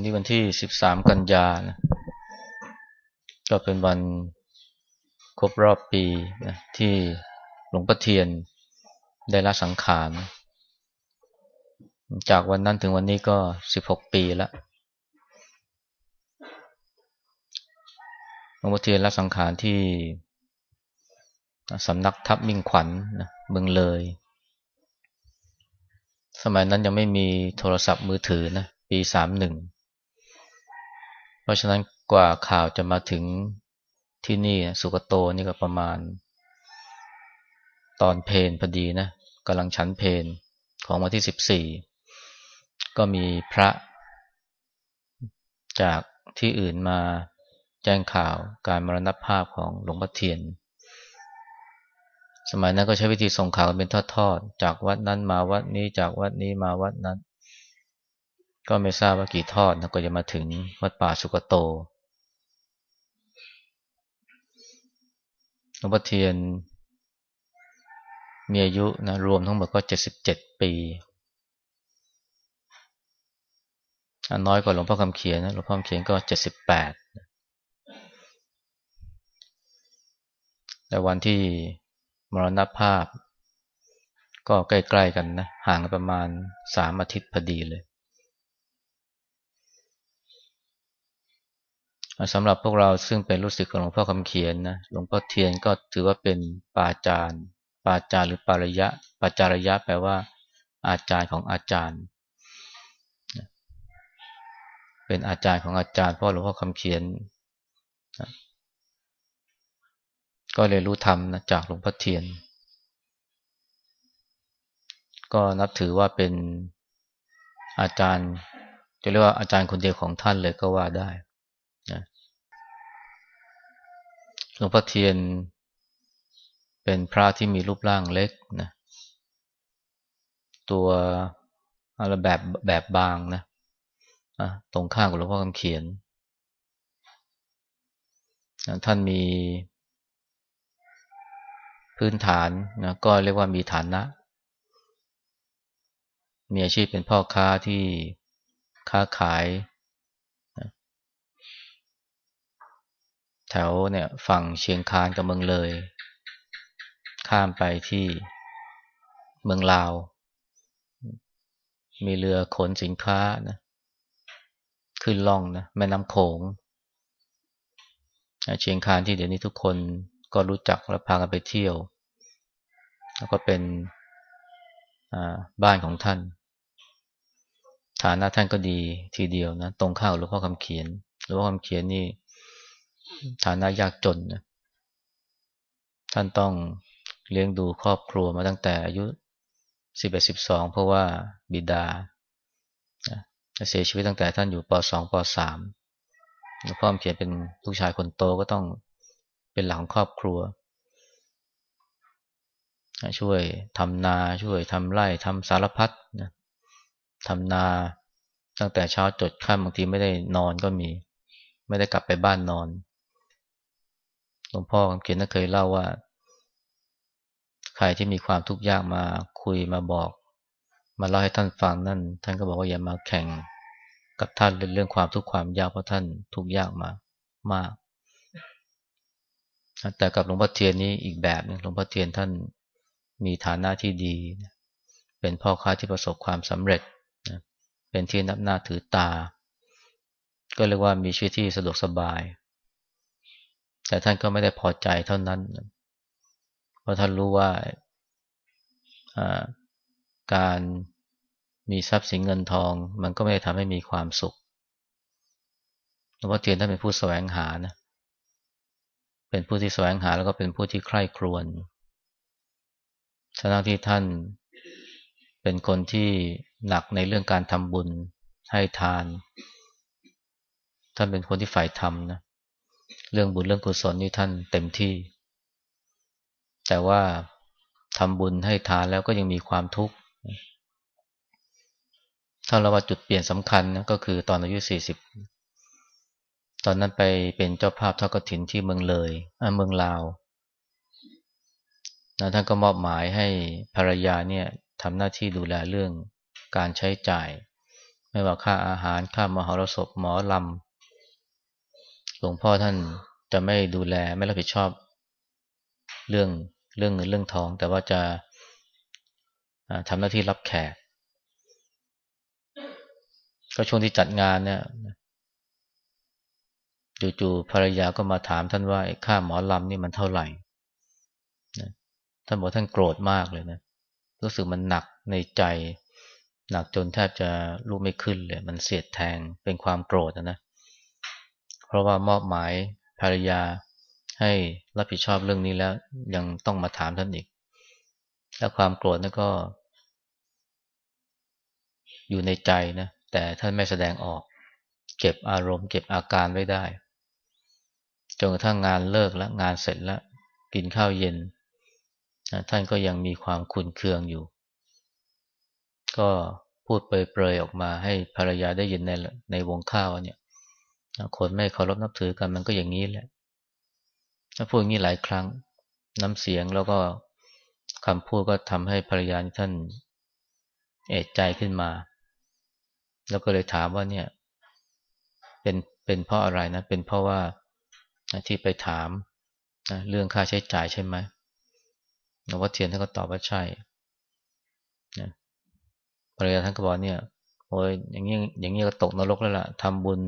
วันนี้วันที่สิบสามกันยานะก็เป็นวันครบรอบปีนะที่หลวงพ่อเทียนได้ละสังขาร จากวันนั้นถึงวันนี้ก็สิบหกปีแล้วหลวงพ่อเทียนละสังขารที่สำนักทับมิ่งขวัญนะเมืองเลย สมัยนั้นยังไม่มีโทรศัพท์มือถือนะ ปีสามหนึ่ง ราะฉะนั้นกว่าข่าวจะมาถึงที่นี่สุกโตนี่ก็ประมาณ ตอนเพนพอดีนะกำลังชั้นเพนของวันที่สิบสี่ก็มีพระ จากที่อื่นมาแจ้งข่าวการมรณภาพของหลวงพ่อเทียน สมัยนั้นก็ใช้วิธีส่งข่าวเป็นทอดๆ จากวัดนั้นมาวัดนี้จากวัดนี้มาวัดนั้น ก็ไม่ทราบว่ากี่ทอดนะก็จะมาถึงวัดป่าสุกโตหลวงพ่อเทียนมีอายุนะรวมทั้งหมดก็เจ็ดสิบเจ็ดปีน้อยกว่าหลวงพ่อคำเขียนนะหลวงพ่อคำเขียนก็เจ็ดสิบแปดแต่วันที่มรณภาพ ก็ใกล้ ๆ กันนะ ห่างกันประมาณสามอาทิตย์พอดีเลย สำหรับพวกเราซึ่งเป็นลูกศิษย์ของหลวงพ่อคำเขียนนะหลวงพ่อเทียนก็ถือว่าเป็นปาจารย์ปาจารย์หรือปารยะปาจารยะแปลว่า อาจารย์ของอาจารย์ เป็นอาจารย์ของอาจารย์เพราะหลวงพ่อคำเขียน ก็เรียนรู้ธรรมนะจากหลวงพ่อเทียน ก็นับถือว่าเป็นอาจารย์จะเรียกว่าอาจารย์คนเดียวของท่านเลยก็ว่าได้ หลวงพ่อเทียน เป็นพระที่มีรูปร่างเล็กนะตัวอะไรแบบแบบบางนะตรงข้างกับหลวงพ่อคำเขียน ท่านมีพื้นฐานนะก็เรียกว่ามีฐานะ มีอาชีพเป็นพ่อค้าที่ค้าขาย แถวเนี่ยฝั่งเชียงคานกับเมืองเลย ข้ามไปที่เมืองลาว มีเรือขนสินค้านะขึ้นล่องนะแม่น้ำโขงเชียงคานที่เดี๋ยวนี้ทุกคนก็รู้จักและพากันไปเที่ยว แล้วก็เป็นบ้านของท่าน ฐานะท่านก็ดีทีเดียวนะ ตรงข้าวหลวงพ่อคำเขียนหลวงพ่อคำเขียนนี่ ฐานะยากจนนะท่านต้องเลี้ยงดูครอบครัวมาตั้งแต่อายุสิบเอ็ดสิบสองเพราะว่าบิดาเสียชีวิตตั้งแต่ท่านอยู่ปสองปสามพ่อเขียนเป็นลูกชายคนโตก็ต้องเป็นหลังครอบครัว ช่วยทำนาช่วยทำไร่ทำสารพัดนะทำนาตั้งแต่เช้าจดค่ำบางทีไม่ได้นอนก็มี ไม่ได้กลับไปบ้านนอน หลวงพ่อเขียนนัเคยเล่าว่า ใครที่มีความทุกข์ยากมาคุยมาบอก มาเล่าให้ท่านฟังนั่น ท่านก็บอกว่าอย่ามาแข่งกับท่านเรื่องความทุกข์ความยากเพราะท่านทุกข์ยากมามาก แต่กับหลวงพ่อเทียนนี้อีกแบบนึงหลวงพ่อเทียนท่านมีฐานะที่ดี เป็นพ่อค้าที่ประสบความสำเร็จ เป็นที่นับหน้าถือตา ก็เรียกว่ามีชีวิตที่สะดวกสบาย แต่ท่านก็ไม่ได้พอใจเท่านั้น เพราะท่านรู้ว่าการมีทรัพย์สินเงินทอง มันก็ไม่ได้ทำให้มีความสุขหลวงพ่อเทียนท่านเป็นผู้แสวงหานะเป็นผู้ที่แสวงหาแล้วก็เป็นผู้ที่ใคร่ครวญทั้งที่ท่านเป็นคนที่หนักในเรื่องการทำบุญให้ทาน ท่านเป็นคนที่ฝ่ายธรรมนะ เรื่องบุญเรื่องกุศลนี่ท่านเต็มที่ แต่ว่าทำบุญให้ทานแล้วก็ยังมีความทุกข์ถ้าเราว่าจุดเปลี่ยนสำคัญนะก็คือตอนอายุสี่สิบตอนนั้นไปเป็นเจ้าภาพทอดกฐินที่เมืองเลยเมืองลาวนะท่านก็มอบหมายให้ภรรยาเนี่ยทำหน้าที่ดูแลเรื่องการใช้จ่าย ไม่ว่าค่าอาหารค่ามหรสพหมอลำ หลวงพ่อท่านจะไม่ดูแลไม่รับผิดชอบ เรื่องเรื่องเงินเรื่องทอง แต่ว่าจะทำหน้าที่รับแขก ก็ช่วงที่จัดงานเนี่ยจู่ๆภรรยาก็มาถามท่านว่าค่าหมอลำนี่มันเท่าไหร่ท่านบอกท่านโกรธมากเลยนะ รู้สึกมันหนักในใจ หนักจนแทบจะลุกไม่ขึ้นเลย มันเสียดแทงเป็นความโกรธนะ เพราะว่ามอบหมายภรรยาให้รับผิดชอบเรื่องนี้แล้วยังต้องมาถามท่านอีก และความโกรธนั่นก็ อยู่ในใจนะ แต่ท่านไม่แสดงออก เก็บอารมณ์ เก็บอาการไว้ได้ จนกระทั่งงานเลิกแล้วงานเสร็จแล้ว กินข้าวเย็นนะท่านก็ยังมีความคุนเคืองอยู่ ก็พูดเปรยๆออกมาให้ภรรยาได้ยินในในวงข้าวเนี่ย คนไม่เคารพนับถือกันมันก็อย่างนี้แหละ ถ้าพูดอย่างนี้หลายครั้ง น้ำเสียงแล้วก็คำพูดก็ทำให้ภรรยาท่านเอะใจขึ้นมา แล้วก็เลยถามว่าเนี่ย เป็นเป็นเพราะอะไรนะ เป็นเพราะว่าที่ไปถามเรื่องค่าใช้จ่ายใช่ไหมหลวงพ่อเทียนท่านก็ตอบว่าใช่ภรรยาท่านก็บอกเนี่ยโอ้ยอย่างนี้อย่างนี้ก็ตกนรกแล้วล่ะทำบุญ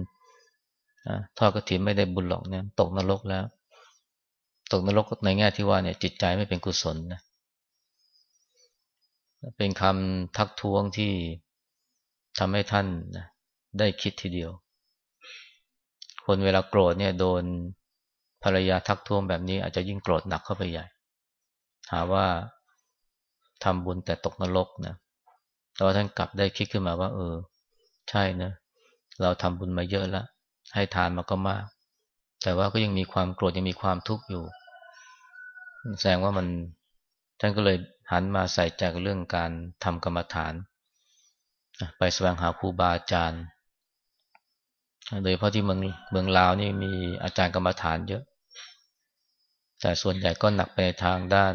ทอดกระถินไม่ได้บุญหรอกเนี่ยตกนรกแล้ว ตกนรกในแง่ที่ว่าเนี่ยจิตใจไม่เป็นกุศลนะเป็นคำทักท้วงที่ทำให้ท่านนะได้คิดทีเดียว คนเวลาโกรธเนี่ยโดนภรรยาทักท้วงแบบนี้อาจจะยิ่งโกรธหนักเข้าไปใหญ่ หาว่าทำบุญแต่ตกนรกนะแต่ว่าท่านกลับได้คิดขึ้นมาว่า เออ ใช่นะ เราทำบุญมาเยอะแล้ว ให้ทานมาก็มาก แต่ว่าก็ยังมีความโกรธยังมีความทุกข์อยู่แสดงว่ามันท่านก็เลยหันมาใส่ใจกับเรื่องการทำกรรมฐาน ไปแสวงหาครูบาอาจารย์ โดยเพราะที่เมืองเมืองลาวนี่มีอาจารย์กรรมฐานเยอะ แต่ส่วนใหญ่ก็หนักไปในทางด้าน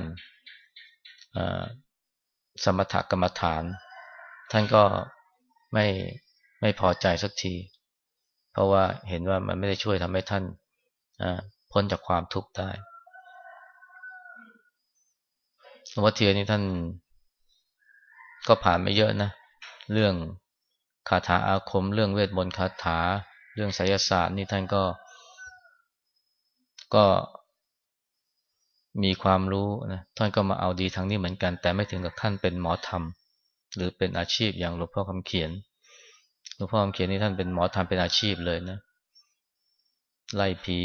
สมถกรรมฐาน ท่านก็ไม่ไม่พอใจสักที เพราะว่าเห็นว่ามันไม่ได้ช่วยทำให้ท่านพ้นจากความทุกข์ได้หลวงพ่อเทียนนี่ท่านก็ผ่านมาเยอะนะ เรื่องคาถาอาคม เรื่องเวทมนต์คาถา เรื่องไสยศาสตร์นี่ท่านก็ ก็มีความรู้นะท่านก็มาเอาดีทางนี้เหมือนกัน แต่ไม่ถึงกับท่านเป็นหมอธรรม หรือเป็นอาชีพอย่างหลวงพ่อคำเขียน หลวงพ่อคำเขียนนี่ท่านเป็นหมอธรรมเป็นอาชีพเลยนะ ไล่ผี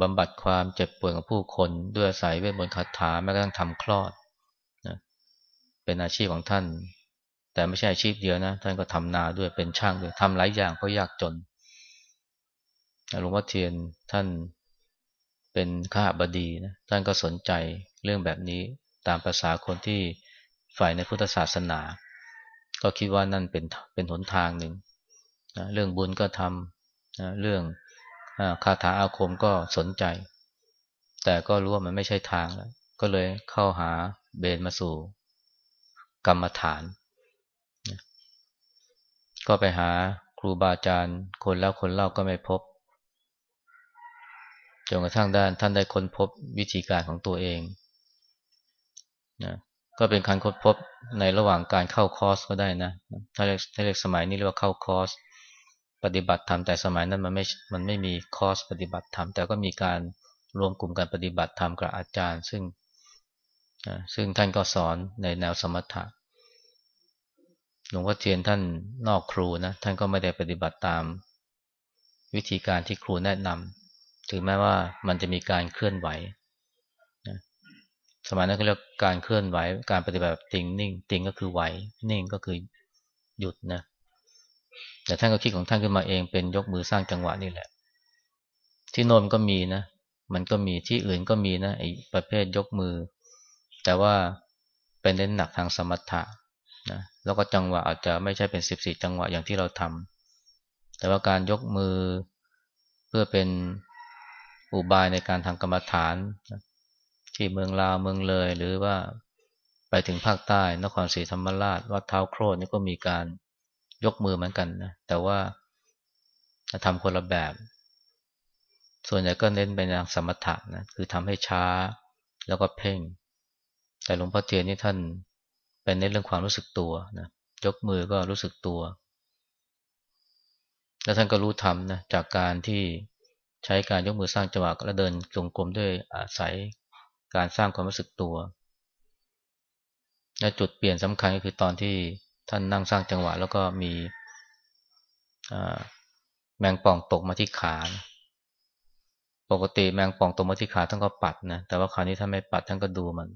บำบัดความเจ็บป่วยของผู้คน ด้วยสายเวทมนต์คาถาแม้กระทั่งทำคลอดนะเป็นอาชีพของท่าน แต่ไม่ใช่อาชีพเดียวนะ ท่านก็ทำนาด้วยเป็นช่างด้วยทำหลายอย่างเพราะยากจนหลวงพ่อเทียนท่านเป็นข้าบดีนะท่านก็สนใจเรื่องแบบนี้ตามภาษาคนที่ฝ่ายในพุทธศาสนา ก็คิดว่านั่นเป็นเป็นหนทางหนึ่งนะเรื่องบุญก็ทำนะเรื่องคาถาอาคมก็สนใจ แต่ก็รู้ว่ามันไม่ใช่ทางแล้ว ก็เลยเข้าหาเบนมาสู่กรรมฐานนะก็ไปหาครูบาอาจารย์ คนแล้วคนเล่าก็ไม่พบจนกระทั่งด้านท่านได้ค้นพบวิธีการของตัวเองนะ ก็เป็นการค้นพบในระหว่างการเข้าคอร์สก็ได้นะ ถ้าเรียกถ้าเรียกสมัยนี้เรียกว่าเข้าคอร์สปฏิบัติธรรมแต่สมัยนั้นมันไม่ มันไม่มีคอร์สปฏิบัติธรรมแต่ก็มีการรวมกลุ่มการปฏิบัติธรรมกับอาจารย์ ซึ่งซึ่งท่านก็สอนในแนวสมถะหลวงพ่อเทียนท่านนอกครูนะท่านก็ไม่ได้ปฏิบัติตาม วิธีการที่ครูแนะนำถึงแม้ว่ามันจะมีการเคลื่อนไหว สมัยนั้นเขาเรียกการเคลื่อนไหว การปฏิบัติติงนิ่ง ติงก็คือไหว นิ่งก็คือหยุดนะ แต่ท่านก็คิดของท่านขึ้นมาเองเป็นยกมือสร้างจังหวะนี่แหละ ที่โนนก็มีนะ มันก็มีที่อื่นก็มีนะไอ้ประเภทยกมือ แต่ว่าเป็นเน้นหนักทางสมถะนะ แล้วก็จังหวะอาจจะไม่ใช่เป็นสิบสี่จังหวะอย่างที่เราทำแต่ว่าการยกมือเพื่อเป็นอุบายในการทำกรรมฐาน ที่เมืองลาวเมืองเลย หรือว่าไปถึงภาคใต้ นครศรีธรรมราชวัดเท้าโครดนี่ก็มีการยกมือเหมือนกันนะแต่ว่าจะทำคนละแบบ ส่วนใหญ่ก็เน้นไปทางสมถะนะคือทำให้ช้าแล้วก็เพ่ง แต่หลวงพ่อเทียนนี่ท่านเป็นในเรื่องความรู้สึกตัวนะยกมือก็รู้สึกตัว แล้วท่านก็รู้ทำนะจากการที่ใช้การยกมือสร้างจังหวะและเดินจงกรมด้วยอาศัย การสร้างความรู้สึกตัว และจุดเปลี่ยนสำคัญก็คือตอนที่ท่านนั่งสร้างจังหวะ แล้วก็มีแมงป่องตกมาที่ขา ปกติแมงป่องตกมาที่ขาท่านก็ปัดนะ แต่ว่าคราวนี้ท่านไม่ปัดท่านก็ดูมัน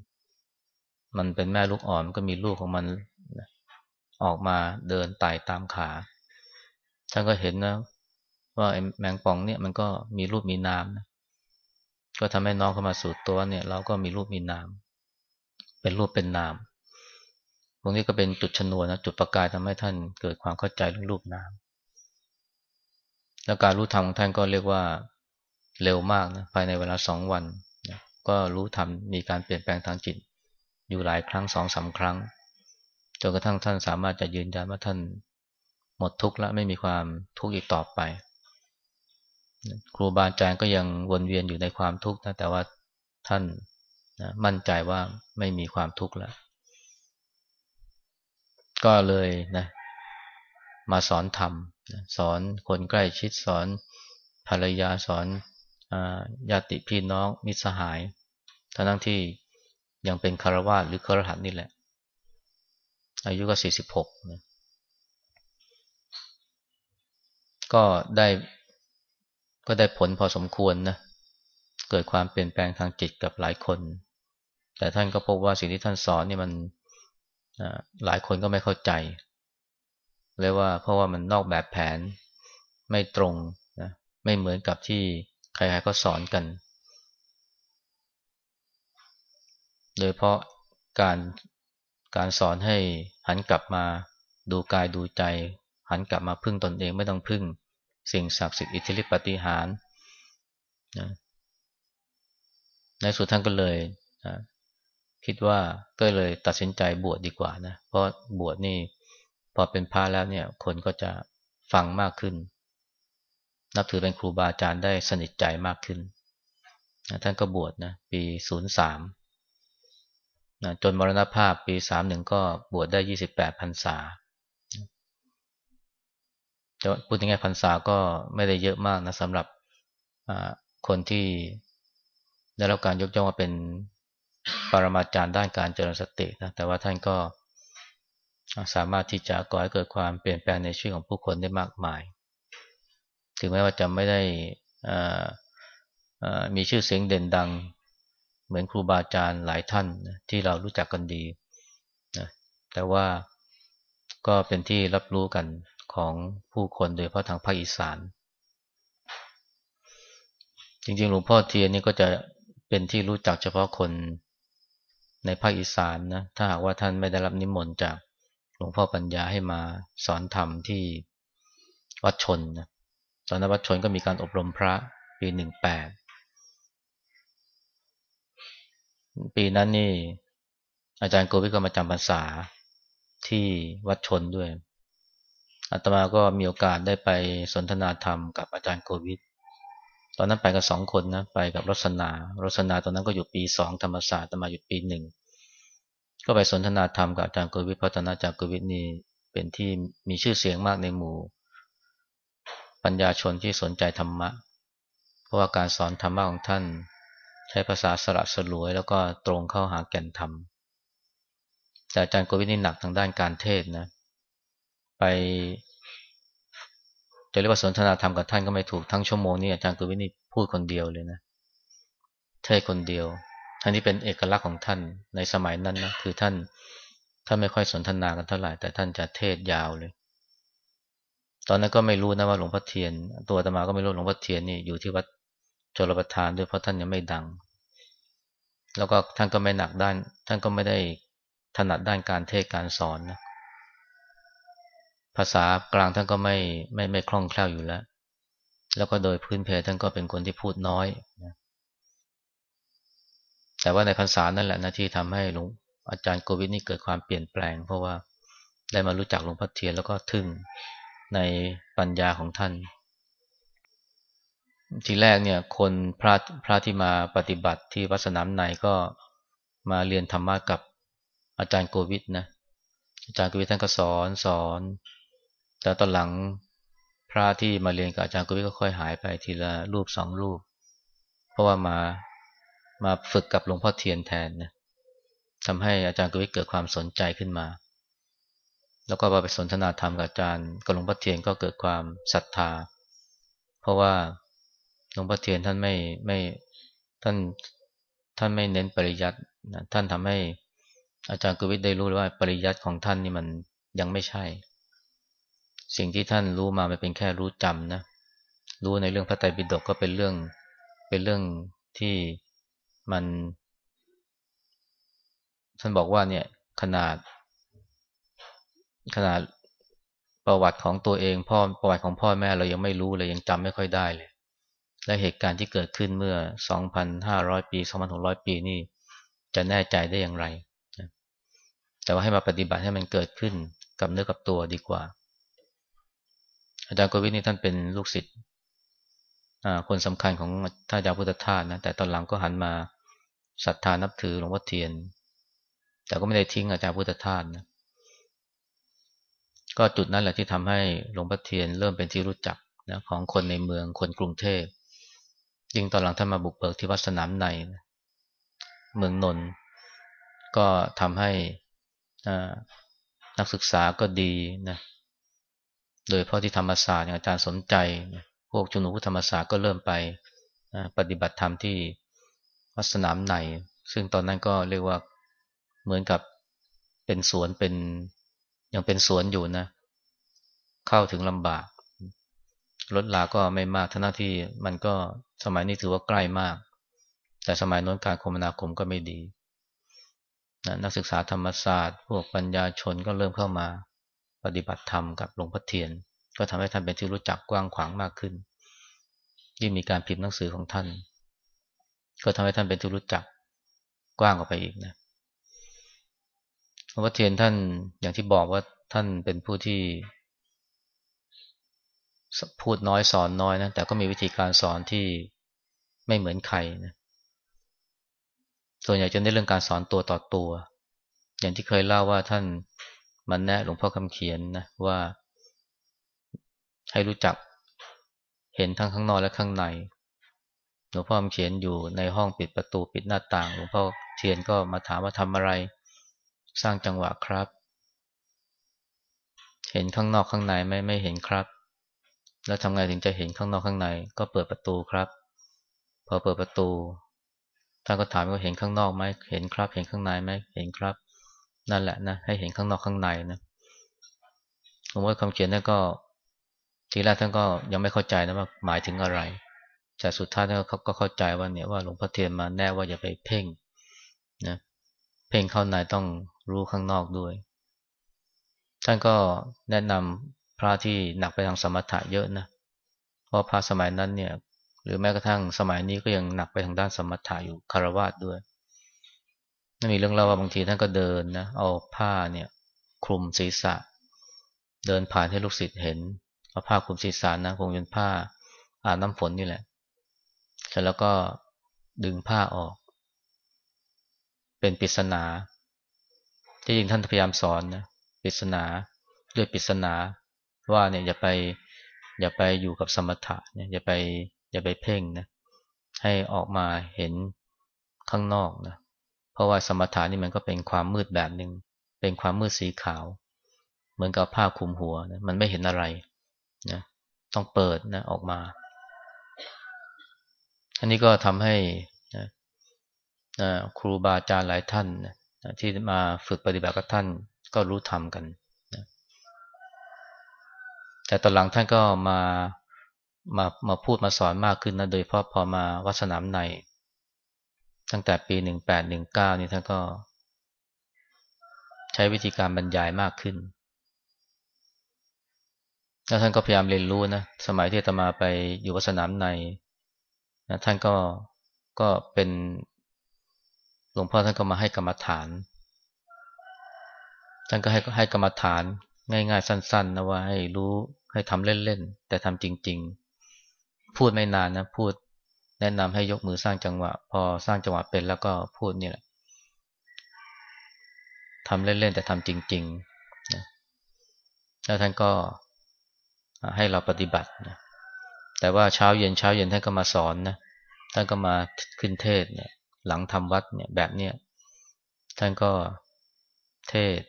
มันเป็นแม่ลูกอ่อนมันก็มีลูกของมันออกมาเดินไต่ตามขา ท่านก็เห็นนะว่าแมงป่องเนี่ยมันก็มีรูปมีนามนะ ก็ทำให้น้องเข้ามาสู่ตัวเนี่ย เราก็มีรูปมีนาม เป็นรูปเป็นนาม ตรงนี้ก็เป็นจุดชนวนนะจุดประกายทำให้ท่านเกิดความเข้าใจเรื่องรูปนาม แล้วการรู้ธรรมของท่านก็เรียกว่าเร็วมากนะภายในเวลาสองวันนะก็รู้ธรรมมีการเปลี่ยนแปลงทางจิต อยู่หลายครั้งสองสาครั้งจนกระทั่งท่านสามารถจะยืนยันว่าท่านหมดทุกข์และไม่มีความทุกข์อีกต่อไป ครูบาอาจารย์ก็ยังวนเวียนอยู่ในความทุกข์นะแต่ว่าท่านนะมั่นใจว่าไม่มีความทุกข์แล้ว ก็เลยนะ มาสอนธรรมสอนคนใกล้ชิดสอนภรรยาสอนญาติพี่น้องมิตรสหายทั้งที่ยังเป็นคารวาสหรือครหัสนี่แหละ อายุก็สี่สิบหกนะก็ได้ ก็ได้ผลพอสมควรนะ เกิดความเปลี่ยนแปลงทางจิตกับหลายคน แต่ท่านก็พบว่าสิ่งที่ท่านสอนนี่มันหลายคนก็ไม่เข้าใจเลยว่าเพราะว่ามันนอกแบบแผนไม่ตรงนะไม่เหมือนกับที่ใครๆก็สอนกัน โดยเพราะการการสอนให้หันกลับมาดูกายดูใจ หันกลับมาพึ่งตนเองไม่ต้องพึ่ง สิ่งศักดิ์สิทธิ์อิทธิฤทธิปฏิหารนะในสุดท่านก็เลยนะคิดว่าก็เลยตัดสินใจบวชดดีกว่านะ เพราะบวชนี่พอเป็นพระแล้วเนี่ย คนก็จะฟังมากขึ้น นับถือเป็นครูบาอาจารย์ได้สนิทใจมากขึ้นนะท่านก็บวชนะปีศูนย์สามนะจนมรณภาพปีสามหนึ่งก็บวชได้ยี่สิบแปดพรรษา แต่พูดง่ายๆพรรษาก็ไม่ได้เยอะมากนะสำหรับคนที่ได้รับการยกย่องว่าเป็นปรมาจารย์ด้านการเจริญสตินะแต่ว่าท่านก็สามารถที่จะก่อให้เกิดความเปลี่ยนแปลงในชีวิตของผู้คนได้มากมาย ถึงแม้ว่าจะไม่ได้มีชื่อเสียงเด่นดัง เหมือนครูบาอาจารย์หลายท่านที่เรารู้จักกันดีนะแต่ว่าก็เป็นที่รับรู้กัน ของผู้คนโดยเฉพาะทางภาคอีสาน จริงๆ หลวงพ่อเทียนนี่ก็จะเป็นที่รู้จักเฉพาะคนในภาคอีสานนะ ถ้าหากว่าท่านไม่ได้รับนิมนต์จากหลวงพ่อปัญญาให้มาสอนธรรมที่วัดชนนะตอนนั้นวัดชนก็มีการอบรมพระปีหนึ่งแปดปีนั้นนี่อาจารย์โกวิทก็มาจำพรรษาที่วัดชนด้วย อาตมาก็มีโอกาสได้ไปสนทนาธรรมกับอาจารย์โควิด ตอนนั้นไปกับสองคนนะ ไปกับรสนารสนาตอนนั้นก็อยู่ปีสองธรรมศาสตร์อาตมาอยู่ปีหนึ่ง ก็ไปสนทนาธรรมกับอาจารย์โควิดเพราะตอนนั้นอาจารย์โควิดนี่เป็นที่มีชื่อเสียงมากในหมู่ ปัญญาชนที่สนใจธรรมะ เพราะว่าการสอนธรรมะของท่าน ใช้ภาษาสระสลวย แล้วก็ตรงเข้าหาแก่นธรรมแต่อาจารย์โควิดนี่หนักทางด้านการเทศนะ ไปจะเรียกว่าสนทนาธรรมกับท่านก็ไม่ถูกทั้งชั่วโมงนี้อาจารย์กุวินี่พูดคนเดียวเลยนะเทศคนเดียวท่านนี้เป็นเอกลักษณ์ของท่านในสมัยนั้นนะคือท่านท่านไม่ค่อยสนทนากันเท่าไหร่แต่ท่านจะเทศยาวเลย ตอนนั้นก็ไม่รู้นะว่าหลวงพ่อเทียน ตัวตมาก็ไม่รู้หลวงพ่อเทียนนี่อยู่ที่วัดชลประทานด้วยเพราะท่านยังไม่ดัง แล้วก็ท่านก็ไม่หนักด้าน ท่านก็ไม่ได้ถนัดด้านการเทศการสอนนะ ภาษากลางท่านก็ไม่ไม่ไม่คล่องแคล่วอยู่แล้ว แล้วก็โดยพื้นเพท่านก็เป็นคนที่พูดน้อยนะแต่ว่าในภาษานั่นแหละนะที่ทำให้หลวงอาจารย์โกวิทนี่เกิดความเปลี่ยนแปลง เพราะว่าได้มารู้จักหลวงพ่อเทียนแล้วก็ทึ่งในปัญญาของท่าน ทีแรกเนี่ยคนพระพระที่มาปฏิบัติที่วัดสนามในก็มาเรียนธรรมะกับอาจารย์โกวิทนะอาจารย์โกวิทท่านก็สอนสอน แต่ตอนหลังพระที่มาเรียนกับอาจารย์โกวิทก็ค่อยหายไปทีละรูปสองรูป เพราะว่ามามาฝึกกับหลวงพ่อเทียนแทนนะทำให้อาจารย์โกวิทเกิดความสนใจขึ้นมา แล้วก็ไปสนทนาธรรมกับอาจารย์กับหลวงพ่อเทียนก็เกิดความศรัทธา เพราะว่าหลวงพ่อเทียนท่านไม่ไม่ท่านท่านไม่เน้นปริยัตินะท่านทำให้อาจารย์กุวิทได้รู้ว่าปริยัติของท่านนี่มันยังไม่ใช่ สิ่งที่ท่านรู้มามันเป็นแค่รู้จำนะ รู้ในเรื่องพระไตรปิฎกก็เป็นเรื่อง เป็นเรื่องที่มัน ท่านบอกว่าเนี่ยขนาด ขนาดประวัติของตัวเองพ่อประวัติของพ่อแม่เรายังไม่รู้เลยยังจำไม่ค่อยได้เลย และเหตุการณ์ที่เกิดขึ้นเมื่อ 2,500 ปี 2,600 ปีนี่จะแน่ใจได้อย่างไร แต่ว่าให้มาปฏิบัติให้มันเกิดขึ้นกับเนื้อกับตัวดีกว่า อาจารย์โกวิทนี่ท่านเป็นลูกศิษย์คนสำคัญของท่านอาจารย์พุทธทาสนะแต่ตอนหลังก็หันมาศรัทธานับถือหลวงพ่อเทียน แต่ก็ไม่ได้ทิ้งอาจารย์พุทธทาสนะก็จุดนั้นแหละที่ทำให้หลวงพ่อเทียนเริ่มเป็นที่รู้จักนะของคนในเมืองคนกรุงเทพยิ่งตอนหลังท่านมาบุกเบิกที่วัดสนามในนะเมืองนนท์ก็ทำให้นักศึกษาก็ดีนะ โดยเพราะที่ธรรมศาสตร์อาจารย์สนใจ พวกชุนุพุทธธรรมศาสตร์ก็เริ่มไปปฏิบัติธรรมที่วัดสนามใน ซึ่งตอนนั้นก็เรียกว่าเหมือนกับเป็นสวนเป็นยังเป็นสวนอยู่นะ เข้าถึงลำบากรถลาก็ไม่มากท่าที่มันก็สมัยนี้ถือว่าใกล้มาก แต่สมัยน้นการคมนาคมก็ไม่ดี นักศึกษาธรรมศาสตร์ พวกปัญญาชนก็เริ่มเข้ามา ปฏิบัติธรรมกับหลวงพ่อเทียน ก็ทำให้ท่านเป็นที่รู้จักกว้างขวางมากขึ้น ยิ่งมีการพิมพ์หนังสือของท่าน ก็ทำให้ท่านเป็นที่รู้จักกว้างออกไปอีกนะหลวงพ่อเทียนท่านอย่างที่บอกว่าท่านเป็นผู้ที่พูดน้อยสอนน้อยนะแต่ก็มีวิธีการสอนที่ไม่เหมือนใครนะส่วนใหญ่จะในเรื่องการสอนตัวต่อตัว อย่างที่เคยเล่าว่าท่าน มันแนะหลวงพ่อคำเขียนนะว่า ให้รู้จักเห็นทั้งข้างนอกและข้างใน หลวงพ่อคำเขียนอยู่ในห้องปิดประตูปิดหน้าต่าง หลวงพ่อเทียนก็มาถามว่าทำอะไร สร้างจังหวะครับ เห็นข้างนอกข้างในไหมไม่เห็นครับ แล้วทำไงถึงจะเห็นข้างนอกข้างใน ก็เปิดประตูครับ พอเปิดประตูท่านก็ถามว่าเห็นข้างนอกไหมเห็นครับ เห็นข้างในไหมเห็นครับ นั่นแหละนะให้เห็นข้างนอกข้างในนะผมว่าคำเขียนนั่นก็ทีแรกท่านก็ยังไม่เข้าใจนะว่าหมายถึงอะไรแต่สุดท้ายท่านเขาก็เข้าใจว่าเนี่ยว่าหลวงพ่อเทียนมาแน่ว่าอย่าไปเพ่งนะเพ่งเข้าในต้องรู้ข้างนอกด้วย ท่านก็แนะนำพระที่หนักไปทางสมถะเยอะนะเพราะพระสมัยนั้นเนี่ย หรือแม้กระทั่งสมัยนี้ก็ยังหนักไปทางด้านสมถะอยู่คารวะด้วย นั่นมีเรื่องเล่าว่าบางทีท่านก็เดินนะเอาผ้าเนี่ยคลุมศีรษะ เดินผ่านให้ลูกศิษย์เห็นเอาผ้าคลุมศีรษะนะคงเป็นผ้าอาบน้ำฝนนี่แหละเสร็จแล้วก็ดึงผ้าออก เป็นปริศนาที่จริงท่านพยายามสอนนะปริศนาด้วยปริศนาว่าเนี่ยอย่าไปอย่าไปอยู่กับสมถะเนี่ยอย่าไปอย่าไปเพ่งนะให้ออกมาเห็นข้างนอกนะ เพราะว่าสมถะนี่มันก็เป็นความมืดแบบหนึ่งเป็นความมืดสีขาว เหมือนกับผ้าคลุมหัวนะมันไม่เห็นอะไรนะต้องเปิดนะออกมา อันนี้ก็ทำให้นะนะครูบาอาจารย์หลายท่านนะที่มาฝึกปฏิบัติกับท่านก็รู้ทำกันนะแต่ตอนหลังท่านก็มามามาพูดมาสอนมากขึ้นนะโดยเพราะพอมาวัดสนามใน ตั้งแต่ปีหนึ่งแปดหนึ่งเก้านี่ท่านก็ ใช้วิธีการบรรยายมากขึ้น แล้วท่านก็พยายามเรียนรู้นะ สมัยที่ตมาไปอยู่วัดสนามในนะท่านก็ก็เป็นหลวงพ่อท่านก็มาให้กรรมฐาน ท่านก็ให้ให้กรรมฐานง่ายๆ สั้นๆนะว่าให้รู้ให้ทำเล่นๆ แต่ทำจริง ๆ พูดไม่นานนะ พูด แนะนำให้ยกมือสร้างจังหวะ พอสร้างจังหวะเป็นแล้วก็พูดนี่แหละทำเล่นๆแต่ทำจริงๆนะแล้วท่านก็ให้เราปฏิบัตินะแต่ว่าเช้าเย็นเช้าเย็นท่านก็มาสอนนะท่านก็มาขึ้นเทศเนี่ย หลังทำวัดเนี่ยแบบเนี้ยท่านก็เทศ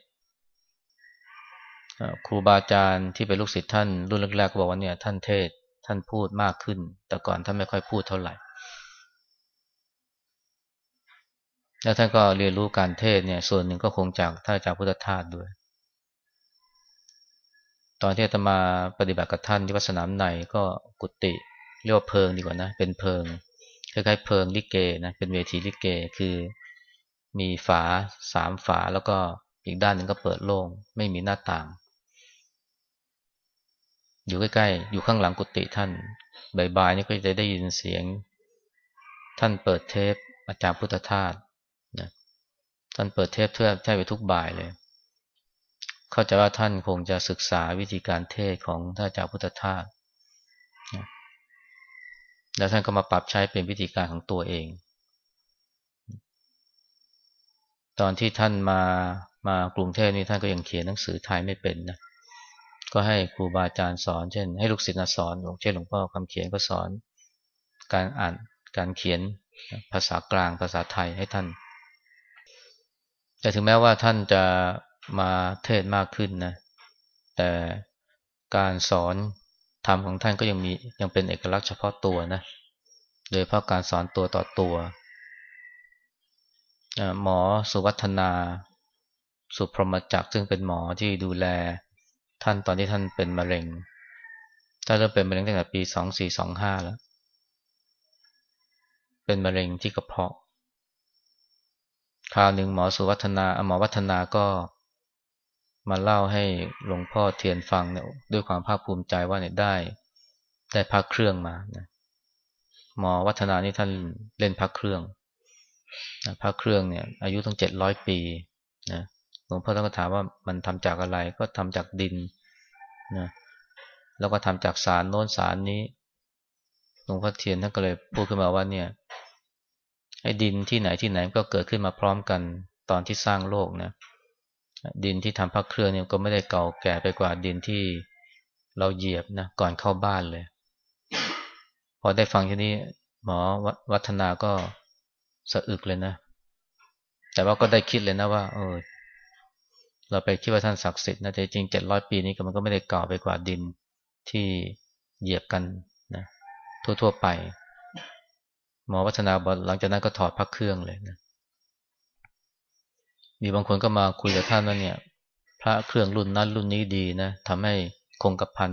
ครูบาอาจารย์ที่เป็นลูกศิษย์ท่านรุ่นแรกๆก็บอกว่าเนี่ยท่านเทศ ท่านพูดมากขึ้น แต่ก่อนท่านไม่ค่อยพูดเท่าไหร่ แล้วท่านก็เรียนรู้การเทศเนี่ย ส่วนหนึ่งก็คงจากท่านจากพุทธทาสด้วย ตอนที่อาตมาปฏิบัติกับท่านที่วัดสนามในก็กุฏิเรียกว่าเพิงดีกว่านะ เป็นเพิงคล้ายๆเพิงลิเกนะเป็นเวทีลิเกคือมีฝาสามฝาแล้วก็อีกด้านหนึ่งก็เปิดโล่งไม่มีหน้าต่าง อยู่ใกล้ๆ อยู่ข้างหลังกุฏิท่านบ่ายๆนี่ก็จะได้ยินเสียง ท่านเปิดเทปอาจารย์พุทธทาสนะท่านเปิดเทปเพื่อใช้ไปทุกบ่ายเลย เข้าใจว่าท่านคงจะศึกษาวิธีการเทศของท่านอาจารย์พุทธทาสแล้วท่านก็มาปรับใช้เป็นวิธีการของตัวเอง ตอนที่ท่านมามากรุงเทพนี่ท่านก็ยังเขียนหนังสือไทยไม่เป็นนะ ก็ให้ครูบาอาจารย์สอน เช่น ให้ลูกศิษย์สอนหลวงเช่นหลวงพ่อคำเขียนก็สอน การอ่านการเขียนภาษากลางภาษาไทยให้ท่าน แต่ถึงแม้ว่าท่านจะมาเทศมากขึ้นนะแต่การสอนธรรมของท่านก็ยังมียังเป็นเอกลักษณ์เฉพาะตัวนะโดยเพราะการสอนตัวต่อตัวหมอสุวัฒนา สุพรหมจักซึ่งเป็นหมอที่ดูแล ท่านตอนที่ท่านเป็นมะเร็งท่านเริ่มเป็นมะเร็งตั้งแต่ปีสองสี่สองห้าแล้ว เป็นมะเร็งที่กระเพาะ คราวหนึ่งหมอสุวัฒนาหมอวัฒนาก็มาเล่าให้หลวงพ่อเทียนฟังเนี่ยด้วยความภาคภูมิใจว่าเนี่ยได้ได้พักเครื่องมานะหมอวัฒนานี่ท่านเล่นพักเครื่องพักเครื่องเนี่ยอายุตั้งเจ็ดร้อยปีนะ หลวงพ่อต้องถามว่ามันทำจากอะไรก็ทำจากดินนะแล้วก็ทำจากสารโน้นสารนี้หลวงพ่อเทียนท่านก็เลยพูดขึ้นมาว่าเนี่ยไอ้ดินที่ไหนที่ไหนก็เกิดขึ้นมาพร้อมกันตอนที่สร้างโลกนะดินที่ทำพักเครื่องเนี่ยก็ไม่ได้เก่าแก่ไปกว่าดินที่เราเหยียบนะก่อนเข้าบ้านเลย พอได้ฟังทีนี้หมอวัฒนาก็สะอึกเลยนะ แต่ว่าก็ได้คิดเลยนะว่า เออ เราไปคิดว่าท่านศักดิ์สิทธิ์นะแต่จริงเจ็ดร้อยปีนี้ก็มันก็ไม่ได้เก่าไปกว่าดินที่เหยียบกันนะทั่วๆไป หมอวัฒนาบอกหลังจากนั้นก็ถอดพักเครื่องเลยนะมีบางคนก็มาคุยกับท่านว่าเนี่ย พระเครื่องรุ่นนั้นรุ่นนี้ดีนะทำให้คงกระพัน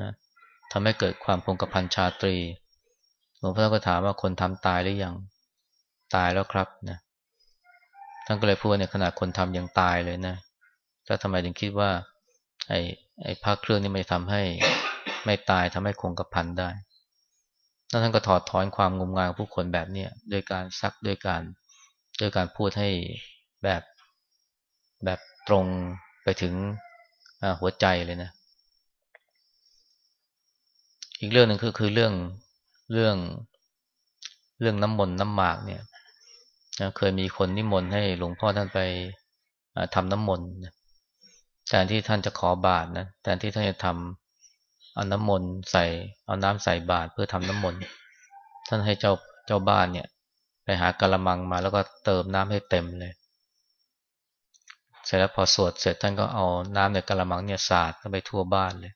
นะทำให้เกิดความคงกระพันชาตรีหลวงพ่อก็ถามว่าคนทำตายหรือยังตายแล้วครับนะท่านก็เลยพูดเนี่ยขนาดคนทำยังตายเลยนะ แล้วทำไมถึงคิดว่า ไอ้ไอ้พระเครื่องนี่ไม่ทำให้ไม่ตายทำให้คงกระพันได้แล้วท่านก็ถอดถอนความงมงายของผู้คนแบบเนี้ยโดยการซักด้วยการด้วยการพูดให้แบบแบบตรงไปถึงหัวใจเลยนะ อีกเรื่องหนึ่งคือคือเรื่องเรื่องเรื่องน้ำมนต์น้ำหมากเนี่ยเคยมีคนนิมนต์ให้หลวงพ่อท่านไปทำน้ำมนต์ แทนที่ท่านจะขอบาตรนะแทนที่ท่านจะทำเอาน้ำมนต์ใส่เอาน้ำใส่บาตรเพื่อทำน้ำมนต์ท่านให้เจ้าเจ้าบ้านเนี่ย ไปหากระมังมาแล้วก็เติมน้ำให้เต็มเลย เสร็จแล้วพอสวดเสร็จท่านก็เอาน้ำในกระมังเนี่ยสาดไปทั่วบ้านเลย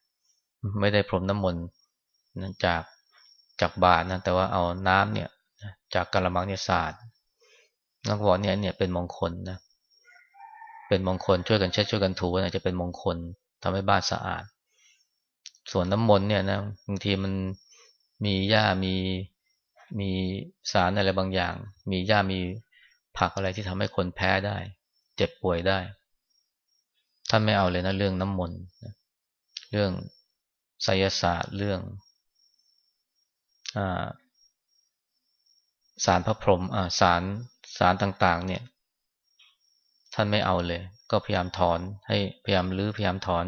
ไม่ได้พรมน้ำมนต์นั่นจากจากบาทนะแต่ว่าเอาน้ำเนี่ย จากกระมังเนี่ยสาดนักบอกเนี่ยเนี่ยเป็นมงคลนะ เป็นมงคลช่วยกันเช็ดช่วยกันถูนะจะเป็นมงคลทำให้บ้านสะอาด ส่วนน้ำมนต์เนี่ยนะบางทีมันมีหญ้ามีมีสารอะไรบางอย่าง มีหญ้ามีผักอะไรที่ทำให้คนแพ้ได้ เจ็บป่วยได้ท่านไม่เอาเลยนะเรื่องน้ำมนต์เรื่องไสยศาสตร์เรื่องอสารพระพรหมสารสารต่าง ๆ เนี่ย ท่านไม่เอาเลย ก็พยายามถอน ให้พยายามลื้อพยายามถอน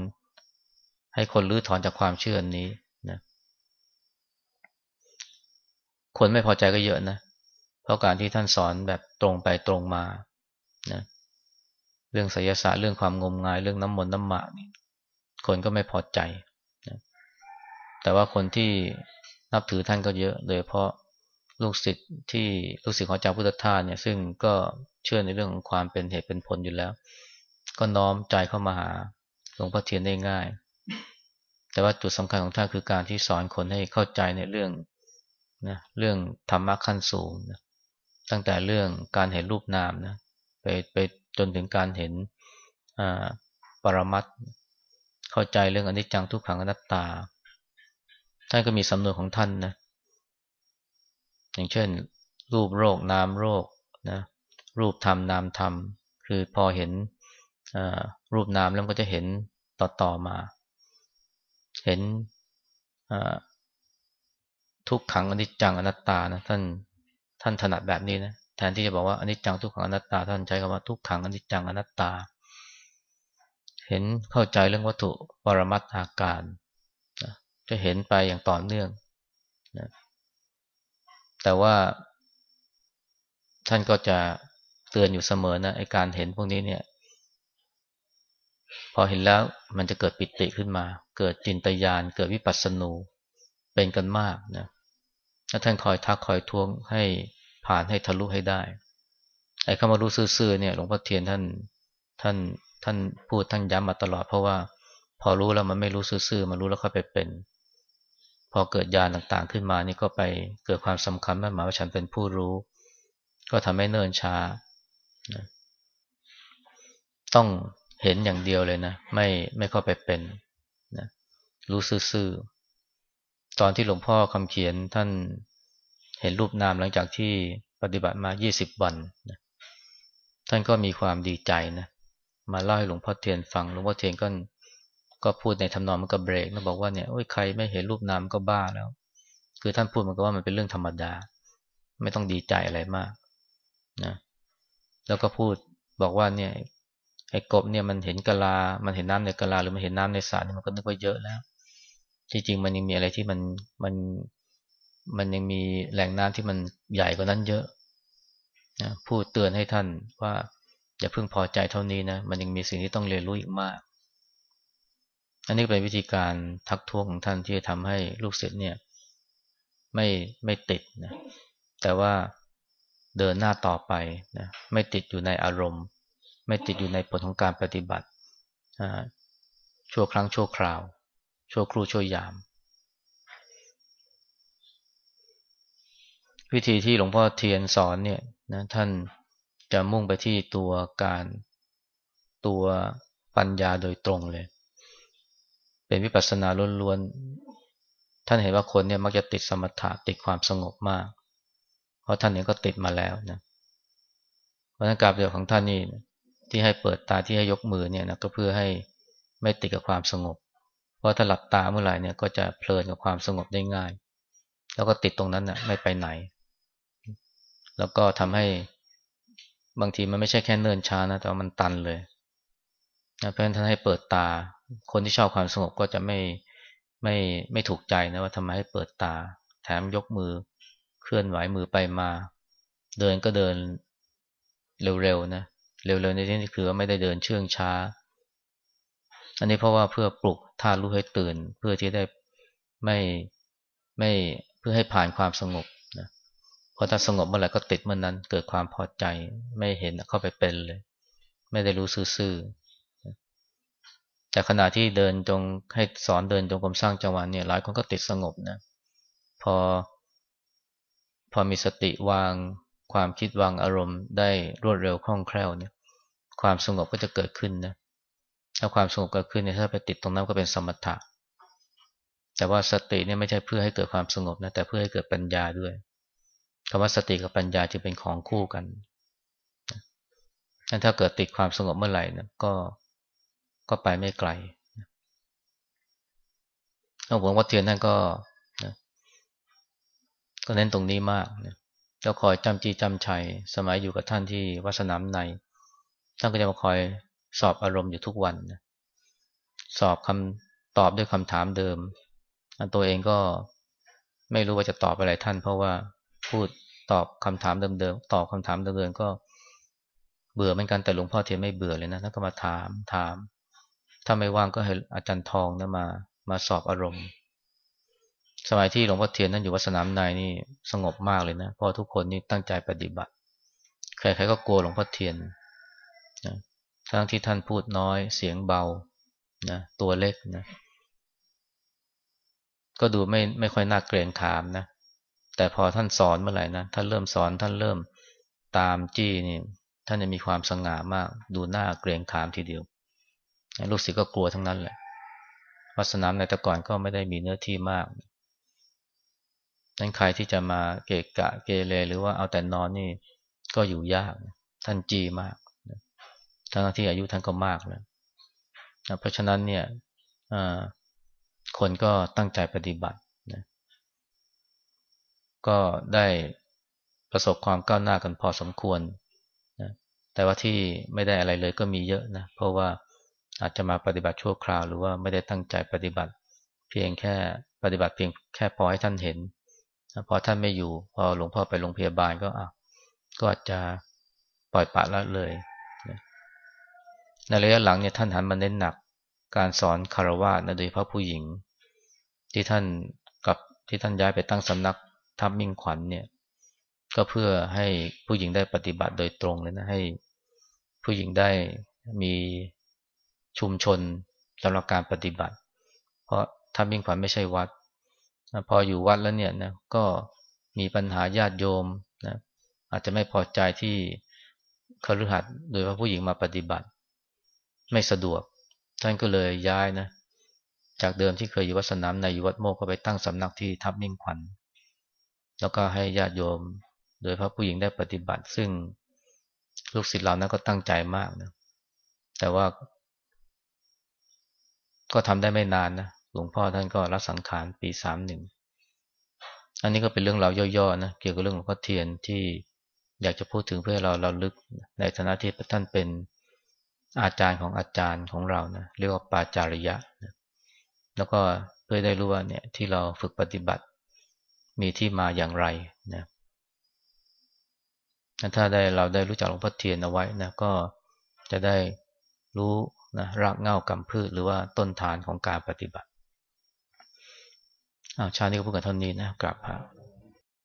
ให้คนลื้อถอนจากความเชื่อนี้นะคนไม่พอใจก็เยอะนะ เพราะการที่ท่านสอนแบบตรงไปตรงมานะเรื่องศิยศาสตร์เรื่องความงมงายเรื่องน้ำมนต์น้ำหมากนี่คนก็ไม่พอใจนะแต่ว่าคนที่นับถือท่านก็เยอะ โดยเพราะ ลูกศิษย์ที่ลูกศิษย์ของเจ้าพุทธทาสเนี่ยซึ่งก็เชื่อในเรื่องของความเป็นเหตุเป็นผลอยู่แล้ว ก็น้อมใจเข้ามาหาหลวงพ่อเทียนได้ง่าย แต่ว่าจุดสำคัญของท่านคือการที่สอนคนให้เข้าใจในเรื่องนะเรื่องธรรมะขั้นสูงนะตั้งแต่เรื่องการเห็นรูปนามนะไปไปจนถึงการเห็นปรมัตเข้าใจเรื่องอนิจจังทุกขังอนัตตา ท่านก็มีสำนวนของท่านนะ อย่างเช่น รูปโรคนามโรคนะรูปธรรมนามธรรม คือพอเห็นรูปนามแล้วก็จะเห็นต่อต่อมา เห็นทุกขังอนิจจังอนัตตานะท่านท่านถนัดแบบนี้นะแทนที่จะบอกว่าอนิจจังทุกขังอนัตตา ท่านใช้คำว่าทุกขังอนิจจังอนัตตา เห็นเข้าใจเรื่องวัตถุปรมัตถาการนจะเห็นไปอย่างต่อเนื่อง แต่ว่า ท่านก็จะเตือนอยู่เสมอนะไอการเห็นพวกนี้เนี่ย พอเห็นแล้วมันจะเกิดปิติขึ้นมา เกิดจินตยาน เกิดวิปัสสนูเป็นกันมากนะถ้าท่านคอยทักคอยทวงให้ผ่านให้ทะลุให้ได้ ไอ้คำว่ารู้ซื่อๆเนี่ยหลวงพ่อเทียนท่านท่านท่านพูดท่านย้ำมาตลอดเพราะว่า พอรู้แล้วมันไม่รู้ซื่อๆมันรู้แล้วค่อยไปเป็น อเกิดญาณต่างๆ ขึ้นมานี่ก็ไปเกิดความสำคัญมากหมายว่าฉันเป็นผู้รู้ ก็ทำให้เนิ่นช้านะต้องเห็นอย่างเดียวเลยนะ ไม่ไม่เข้าไปเป็นนะรู้ซื่อๆตอนที่หลวงพ่อคำเขียนท่านเห็นรูปนามหลังจากที่ปฏิบัติมา 20 วันนะท่านก็มีความดีใจนะมาเล่าให้หลวงพ่อเทียนฟังหลวงพ่อเทียนก็ ก็พูดในทำนองมันก็เบรกนะบอกว่าเนี่ยโอ้ยใครไม่เห็นรูปนามก็บ้าแล้ว คือท่านพูดมันก็ว่ามันเป็นเรื่องธรรมดา ไม่ต้องดีใจอะไรมากนะแล้วก็พูดบอกว่าเนี่ยไอ้กบเนี่ยมันเห็นกะลา มันเห็นน้ำในกะลาหรือมันเห็นน้ำในสระนี่มันก็นึกว่าเยอะแล้วที่จริงมันยังมีอะไรที่มันมันมันยังมีแหล่งน้ำที่มันใหญ่กว่านั้นเยอะนะพูดเตือนให้ท่านว่าอย่าเพิ่งพอใจเท่านี้นะมันยังมีสิ่งที่ต้องเรียนรู้อีกมาก อันนี้เป็นวิธีการทักท้วงของท่านที่จะทำให้ลูกศิษย์เนี่ย ไม่ไม่ติดนะแต่ว่าเดินหน้าต่อไปนะไม่ติดอยู่ในอารมณ์ ไม่ติดอยู่ในผลของการปฏิบัติชั่วครั้งชั่วคราว ชั่วครู่ชั่วยาม วิธีที่หลวงพ่อเทียนสอนเนี่ยนะท่านจะมุ่งไปที่ตัวการตัวปัญญาโดยตรงเลย เป็นวิปัสสนาล้วนๆ ท่านเห็นว่าคนเนี่ยมักจะติดสมถะติดความสงบมาก เพราะท่านเองก็ติดมาแล้วนะเพราะนั้นการเดียวของท่านนี่ที่ให้เปิดตาที่ให้ยกมือเนี่ยนะก็เพื่อให้ไม่ติดกับความสงบ เพราะถ้าหลับตาเมื่อไหร่เนี่ยก็จะเพลินกับความสงบได้ง่าย แล้วก็ติดตรงนั้นน่ะไม่ไปไหน แล้วก็ทำให้บางทีมันไม่ใช่แค่เนินช้านะแต่มันตันเลย นะเพราะฉะนั้นท่านให้เปิดตา คนที่ชอบความสงบก็จะไม่ไม่ไม่ถูกใจนะว่าทำไมให้เปิดตา แถมยกมือเคลื่อนไหวมือไปมา เดินก็เดินเร็วๆนะเร็วๆในที่นี้คือว่าไม่ได้เดินเชื่องช้า อันนี้เพราะว่าเพื่อปลุกธาตุรู้ให้ตื่น เพื่อที่ได้ไม่ไม่เพื่อให้ผ่านความสงบนะพอถ้าสงบเมื่อไหร่ก็ติดเมื่อนนั้น เกิดความพอใจไม่เห็นเข้าไปเป็นเลย ไม่ได้รู้ซื่อ แต่ขณะที่เดินจงให้สอนเดินจงกรมสร้างจังหวะเนี่ยหลายคนก็ติดสงบนะพอ พอมีสติวางความคิดวางอารมณ์ได้รวดเร็วคล่องแคล่วเนี่ย ความสงบก็จะเกิดขึ้นนะถ้าความสงบเกิดขึ้นเนี่ยถ้าไปติดตรงนั้นก็เป็นสมถะ แต่ว่าสติเนี่ยไม่ใช่เพื่อให้เกิดความสงบนะแต่เพื่อให้เกิดปัญญาด้วยคำว่าสติกับปัญญาจึงเป็นของคู่กันถ้าเกิดติดความสงบเมื่อไหร่นะก็ ก็ไปไม่ไกลหลวงพ่อวัดเทียนท่านก็นะก็เน้นตรงนี้มากนะเจ้าคอยจำจีจำชัย สมัยอยู่กับท่านที่วัดสนามใน ท่านก็จะมาคอยสอบอารมณ์อยู่ทุกวันนะสอบคำตอบด้วยคำถามเดิม ตัวเองก็ไม่รู้ว่าจะตอบอะไรท่าน เพราะว่าพูดตอบคำถามเดิมๆ ตอบคำถามเดิมๆก็เบื่อเหมือนกันแต่หลวงพ่อเทียนไม่เบื่อเลยนะท่านก็มาถามถาม ถ้าไม่ว่างก็ให้อาจารย์ทองนะมา มาสอบอารมณ์ สมัยที่หลวงพ่อเทียนนั่นอยู่วัดสนามในนี่สงบมากเลยนะเพราะทุกคนนี่ตั้งใจปฏิบัติ ใครๆก็กลัวหลวงพ่อเทียนนะทั้งที่ท่านพูดน้อยเสียงเบานะตัวเล็กนะ ก็ดูไม่ไม่ค่อยน่าเกรงขามนะ แต่พอท่านสอนเมื่อไหร่นะท่านเริ่มสอนท่านเริ่มตามจี้นี่ท่านจะมีความสง่ามาก ดูหน้าเกรงขามทีเดียว ลูกศิษย์ก็กลัวทั้งนั้นแหละวัดสนามในแต่ก่อนก็ไม่ได้มีเนื้อที่มากนั้นใครที่จะมาเกะกะเกเรหรือว่าเอาแต่นอนนี่ก็อยู่ยาก ท่านจีมากทั้งที่อายุท่านก็มากแล้วเพราะฉะนั้นเนี่ยคนก็ตั้งใจปฏิบัตินะก็ได้ประสบความก้าวหน้ากันพอสมควรนะแต่ว่าที่ไม่ได้อะไรเลยก็มีเยอะนะ เพราะว่า อาจจะมาปฏิบัติชั่วคราว หรือว่าไม่ได้ตั้งใจปฏิบัติ เพียงแค่ปฏิบัติเพียงแค่พอให้ท่านเห็นพอท่านไม่อยู่ พอหลวงพ่อไปโรงพยาบาลก็อะก็อาจจะปล่อยปะละเลยในระยะหลังเนี่ยท่านหันมาเน้นหนักการสอนคารวะนะโดยพาะผู้หญิง ที่ท่านกับที่ท่านย้ายไปตั้งสำนักทับมิ่งขวัญเนี่ย ก็เพื่อให้ผู้หญิงได้ปฏิบัติโดยตรงเลยนะให้ผู้หญิงได้มี ชุมชนสำหรับการปฏิบัติ เพราะทับมิ่งขวัญไม่ใช่วัด พออยู่วัดแล้วเนี่ยนะก็มีปัญหาญาติโยมนะอาจจะไม่พอใจที่คฤหัสถ์โดยว่าผู้หญิงมาปฏิบัติ ไม่สะดวก ท่านก็เลยย้ายนะจากเดิมที่เคยอยู่วัดสนามในอยู่วัดโมกก็ไปตั้งสำนักที่ทับมิ่งขวัญ แล้วก็ให้ญาติโยม โดยพระผู้หญิงได้ปฏิบัติ ซึ่งลูกศิษย์เรานั้นก็ตั้งใจมากนะแต่ว่า ก็ทำได้ไม่นานนะหลวงพ่อท่านก็รับสังขารปีสามหนึ่งอันนี้ก็เป็นเรื่องราวย่อๆนะเกี่ยวกับเรื่องหลวงพ่อเทียนที่อยากจะพูดถึงเพื่อเราเราลึกในฐานะที่ท่านเป็นอาจารย์ของอาจารย์ของเรานะเรียกว่าปาจาริยะนะแล้วก็เพื่อได้รู้ว่าเนี่ยที่เราฝึกปฏิบัติมีที่มาอย่างไรนะถ้าได้เราได้รู้จักหลวงพ่อเทียนเอาไว้นะก็จะได้รู้ นะรากเง้ากำพืชหรือว่าต้นฐานของการปฏิบัติอาชาตินี้ก็พูดกันเท่านี้นะกราบพระ